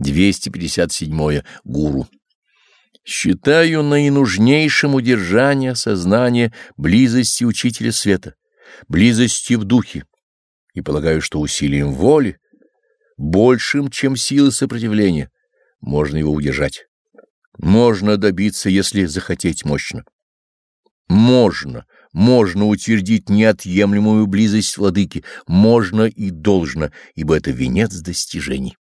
257. Гуру. Считаю наинужнейшим удержание сознания близости Учителя Света, близости в духе, и полагаю, что усилием воли, большим, чем силы сопротивления, можно его удержать. Можно добиться, если захотеть мощно. Можно, можно утвердить неотъемлемую близость владыки, можно и должно, ибо это венец достижений.